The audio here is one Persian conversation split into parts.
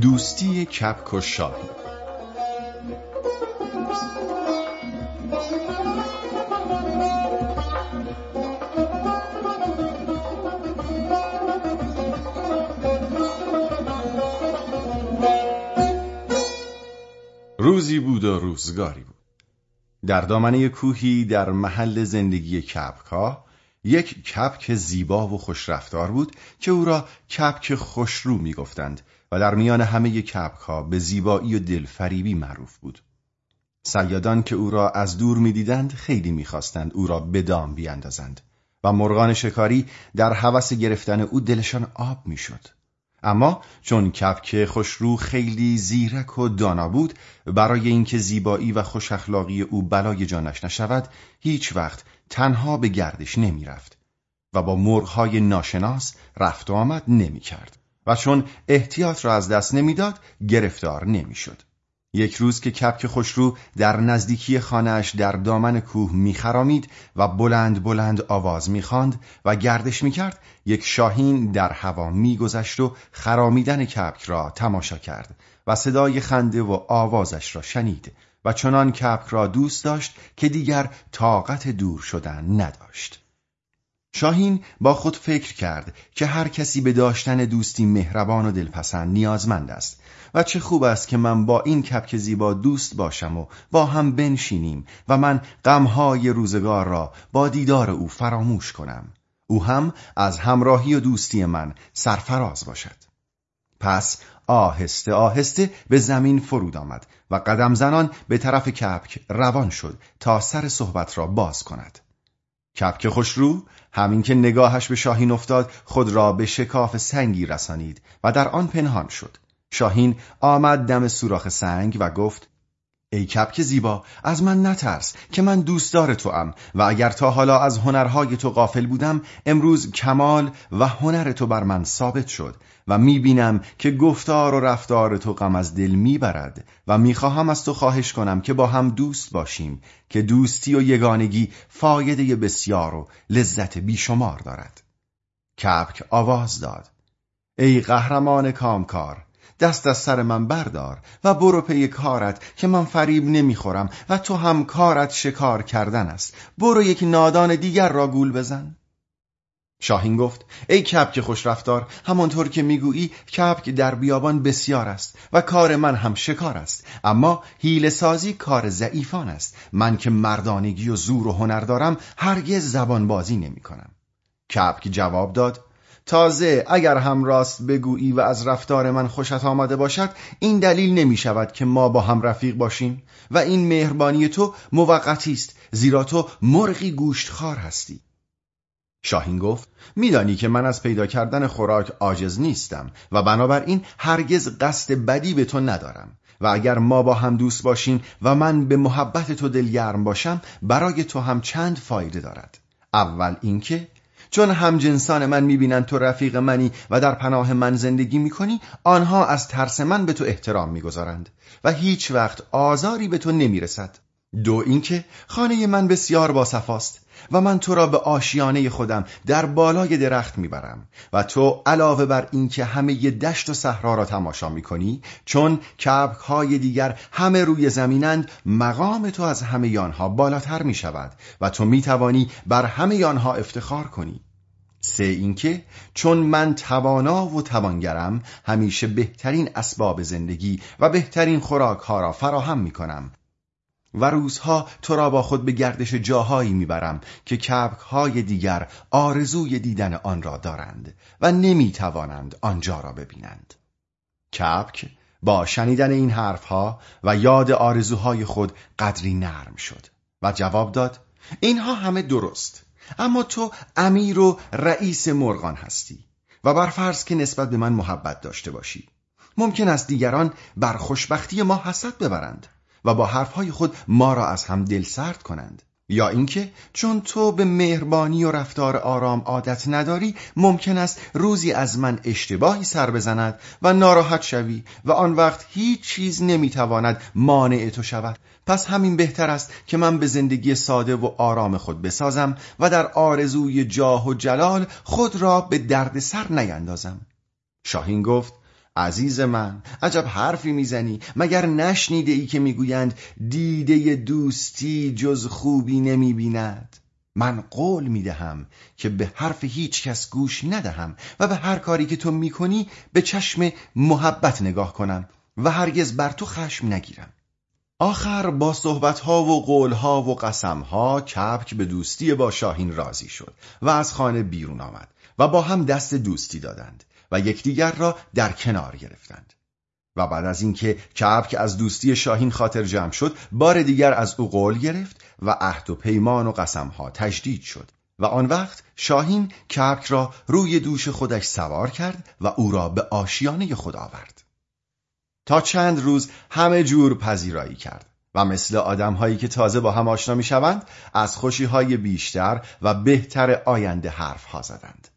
دوستی کپک و شاهین روزی بود و روزگاری بود. در دامنه کوهی در محل زندگی کپک یک کپک زیبا و خوشرفتار بود که او را کپک خوشرو می‌گفتند و در میان همه کپک ها به زیبایی و دلفریبی معروف بود. سیادان که او را از دور می‌دیدند خیلی می‌خواستند او را به دام بیاندازند و مرغان شکاری در هوس گرفتن او دلشان آب می‌شد. اما چون کپک خوشرو خیلی زیرک و دانا بود برای اینکه زیبایی و خوش اخلاقی او بلای جانش نشود هیچ وقت تنها به گردش نمی‌رفت و با مرغهای ناشناس رفت و آمد نمی‌کرد و چون احتیاط را از دست نمی‌داد گرفتار نمی‌شد. یک روز که کپک خوشرو در نزدیکی خانهاش در دامن کوه میخرامید و بلند بلند آواز می‌خواند و گردش می‌کرد یک شاهین در هوا میگذشت و خرامیدن کپک را تماشا کرد و صدای خنده و آوازش را شنید و چنان کپک را دوست داشت که دیگر طاقت دور شدن نداشت. شاهین با خود فکر کرد که هر کسی به داشتن دوستی مهربان و دلپسند نیازمند است و چه خوب است که من با این کپک زیبا دوست باشم و با هم بنشینیم و من غمهای روزگار را با دیدار او فراموش کنم. او هم از همراهی و دوستی من سرفراز باشد. پس آهسته آهسته به زمین فرود آمد و قدم زنان به طرف کپک روان شد تا سر صحبت را باز کند. کپک خوشرو همین که نگاهش به شاهین افتاد خود را به شکاف سنگی رسانید و در آن پنهان شد. شاهین آمد دم سوراخ سنگ و گفت ای کپک زیبا از من نترس که من دوستدار تو ام و اگر تا حالا از هنرهای تو غافل بودم امروز کمال و هنر تو بر من ثابت شد و می‌بینم که گفتار و رفتار تو غم از دل می‌برد و می‌خواهم از تو خواهش کنم که با هم دوست باشیم که دوستی و یگانگی فایده بسیار و لذت بیشمار دارد. کپک آواز داد. ای قهرمان کامکار دست از سر من بردار و برو پی کارت که من فریب نمی‌خورم و تو هم کارت شکار کردن است. برو یک نادان دیگر را گول بزن. شاهین گفت ای کپک خوش رفتار همانطور که می‌گویی کپک در بیابان بسیار است و کار من هم شکار است. اما حیل سازی کار ضعیفان است. من که مردانگی و زور و هنر دارم هرگز زبان بازی نمی کنم کپک جواب داد تازه اگر هم راست بگویی و از رفتار من خوشت آمده باشد این دلیل نمی شود که ما با هم رفیق باشیم و این مهربانی تو موقتی است زیرا تو مرغی گوشتخوار هستی. شاهین گفت میدانی که من از پیدا کردن خوراک عاجز نیستم و بنابراین هرگز قصد بدی به تو ندارم. و اگر ما با هم دوست باشیم و من به محبت تو دلگرم باشم برای تو هم چند فایده دارد. اول اینکه چون همجنسان من می‌بینند تو رفیق منی و در پناه من زندگی می‌کنی آنها از ترس من به تو احترام می‌گذارند و هیچ وقت آزاری به تو نمی‌رسد. دو اینکه خانه من بسیار باصفاست و من تو را به آشیانه خودم در بالای درخت می‌برم و تو علاوه بر اینکه همه دشت و صحرا را تماشا می‌کنی چون کبک های دیگر همه روی زمینند مقام تو از همه آنها بالاتر می شود و تو می توانی بر همه آنها افتخار کنی. سه اینکه چون من توانا و توانگرم همیشه بهترین اسباب زندگی و بهترین خوراک ها را فراهم می کنم و روزها تو را با خود به گردش جاهایی می‌برم که کبک های دیگر آرزوی دیدن آن را دارند و نمی‌توانند آنجا را ببینند. کبک با شنیدن این حرفها و یاد آرزوهای خود قدری نرم شد و جواب داد اینها همه درست اما تو امیر و رئیس مرغان هستی و بر فرض که نسبت به من محبت داشته باشی. ممکن است دیگران بر خوشبختی ما حسد ببرند. و با حرفهای خود ما را از هم دل سرد کنند. یا اینکه چون تو به مهربانی و رفتار آرام عادت نداری ممکن است روزی از من اشتباهی سر بزند و ناراحت شوی و آن وقت هیچ چیز نمی‌تواند مانع تو شود. پس همین بهتر است که من به زندگی ساده و آرام خود بسازم و در آرزوی جاه و جلال خود را به درد سر نیندازم. شاهین گفت عزیز من عجب حرفی می‌زنی. مگر نشنیده ای که می‌گویند دیده دوستی جز خوبی نمی‌بیند؟ من قول می‌دهم که به حرف هیچ کس گوش ندهم و به هر کاری که تو می‌کنی به چشم محبت نگاه کنم و هرگز بر تو خشم نگیرم. آخر با صحبتها و قولها و قسمها کپک به دوستی با شاهین راضی شد و از خانه بیرون آمد و با هم دست دوستی دادند. و یکدیگر را در کنار گرفتند. و بعد از اینکه کپک از دوستی شاهین خاطر جمع شد بار دیگر از او قول گرفت و عهد و پیمان و قسمها تجدید شد. و آن وقت شاهین کپک را روی دوش خودش سوار کرد و او را به آشیانه خود آورد. تا چند روز همه جور پذیرایی کرد و مثل آدمهایی که تازه با هم آشنا می‌شوند از خوشیهای بیشتر و بهتر آینده حرف ها زدند.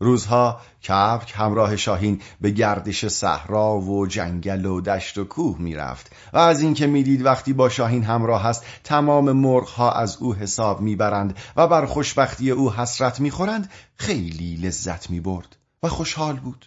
روزها کپک همراه شاهین به گردش صحرا و جنگل و دشت و کوه می‌رفت. و از اینکه می‌دید وقتی با شاهین همراه است تمام مرغها از او حساب می‌برند و بر خوشبختی او حسرت می‌خورند خیلی لذت می‌برد و خوشحال بود.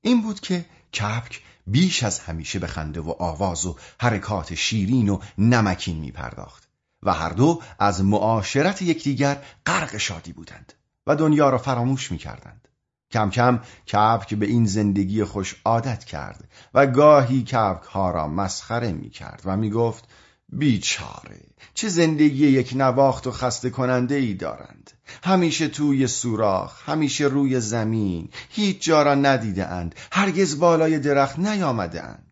این بود که کپک بیش از همیشه به خنده و آواز و حرکات شیرین و نمکین می پرداخت و هر دو از معاشرت یکدیگر غرق شادی بودند. و دنیا را فراموش می کردند. کم کم کبک به این زندگی خوش عادت کرد و گاهی کبک ها را مسخره می کرد و می گفت بیچاره چه زندگی یک نواخت و خسته کننده ای دارند. همیشه توی سوراخ همیشه روی زمین هیچ جا را ندیده اند هرگز بالای درخت نیامده اند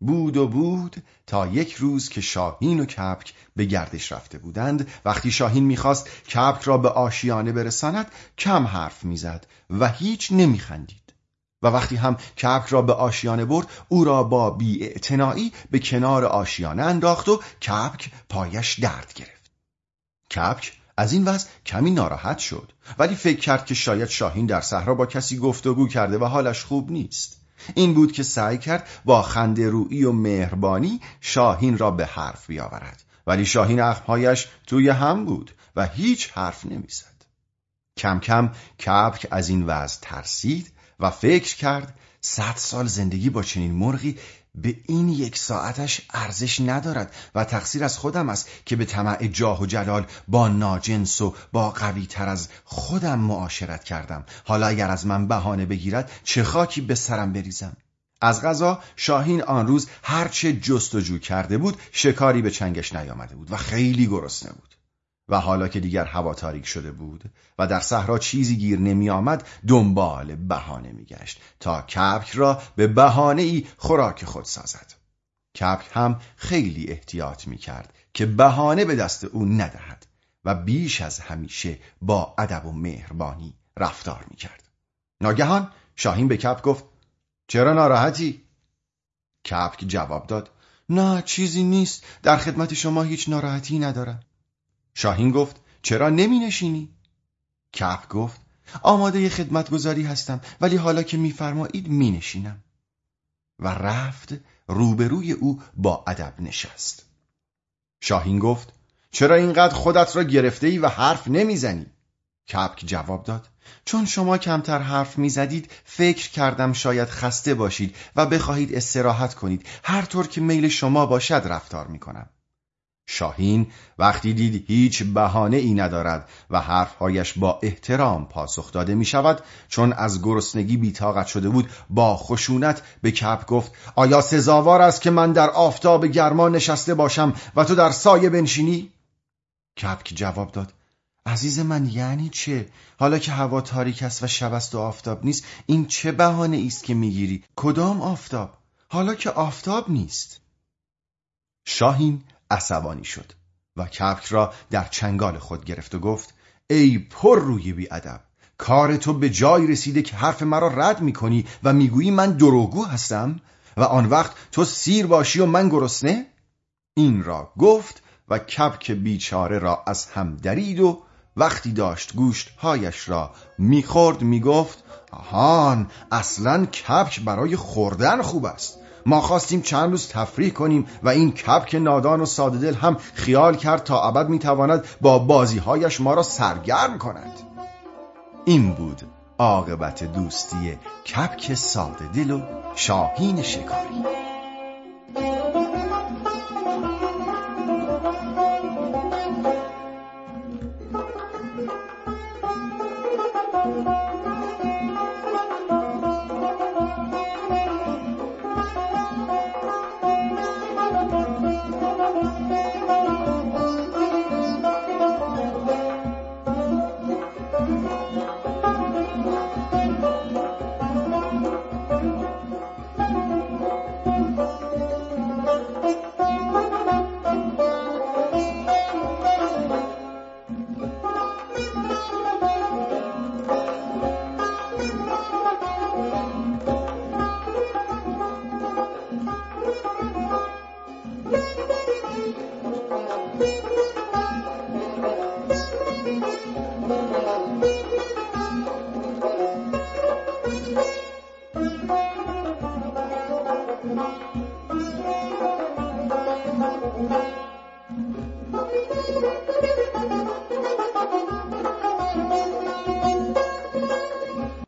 بود و بود تا یک روز که شاهین و کپک به گردش رفته بودند. وقتی شاهین می‌خواست کپک را به آشیانه برساند کم حرف می‌زد و هیچ نمیخندید. و وقتی هم کپک را به آشیانه برد او را با بیاعتنایی به کنار آشیانه انداخت و کپک پایش درد گرفت. کپک از این وضع کمی ناراحت شد. ولی فکر کرد که شاید شاهین در صحرا با کسی گفتگو کرده و حالش خوب نیست. این بود که سعی کرد با خنده رویی و مهربانی شاهین را به حرف بیاورد. ولی شاهین اخمهایش توی هم بود و هیچ حرف نمی‌زد. کم کم کپک از این وضع ترسید و فکر کرد صد سال زندگی با چنین مرغی به این یک ساعتش ارزش ندارد و تقصیر از خودم است که به طمع جاه و جلال با ناجنس و با قوی تر از خودم معاشرت کردم. حالا اگر از من بهانه بگیرد چه خاکی به سرم بریزم؟ از غذا شاهین آن روز هرچه جستجو کرده بود شکاری به چنگش نیامده بود و خیلی گرسنه بود. و حالا که دیگر هوا تاریک شده بود و در صحرا چیزی گیر نمی آمد دنبال بهانه می گشت تا کپک را به بهانه ای خوراک خود سازد. کپک هم خیلی احتیاط می کرد که بهانه به دست او ندهد و بیش از همیشه با ادب و مهربانی رفتار می کرد ناگهان شاهین به کپک گفت چرا ناراحتی؟ کپک جواب داد نه چیزی نیست. در خدمت شما هیچ ناراحتی ندارم. شاهین گفت چرا نمی نشینی؟ کپ گفت آماده خدمتگذاری هستم ولی حالا که میفرمایید می نشینم و رفت روبروی او با ادب نشست شاهین گفت چرا اینقدر خودت را گرفته ای و حرف نمی‌زنی؟ کپک جواب داد چون شما کمتر حرف می‌زدید فکر کردم شاید خسته باشید و بخواهید استراحت کنید هر طور که میل شما باشد رفتار می‌کنم شاهین وقتی دید هیچ بهانه ای ندارد و حرفهایش با احترام پاسخ داده می شود چون از گرسنگی بیتاقت شده بود با خشونت به کپ گفت آیا سزاوار است که من در آفتاب گرما نشسته باشم و تو در سایه بنشینی؟ کپک جواب داد عزیز من یعنی چه؟ حالا که هوا تاریک است و شب است و آفتاب نیست این چه بهانه است که می‌گیری؟ کدام آفتاب؟ حالا که آفتاب نیست شاهین عصبانی شد و کپک را در چنگال خود گرفت و گفت ای پر روی بی ادب کار تو به جای رسیده که حرف مرا رد می کنی و می‌گویی من دروغگو هستم و آن وقت تو سیر باشی و من گرسنه؟ این را گفت و کپک بیچاره را از هم درید و وقتی داشت گوشت هایش را می‌خورد می‌گفت آهان اصلا کپک برای خوردن خوب است. ما خواستیم چند روز تفریح کنیم و این کپک نادان و ساده دل هم خیال کرد تا ابد می‌تواند با بازیهایش ما را سرگرم کند. این بود عاقبت دوستی کپک ساده دل و شاهین شکاری.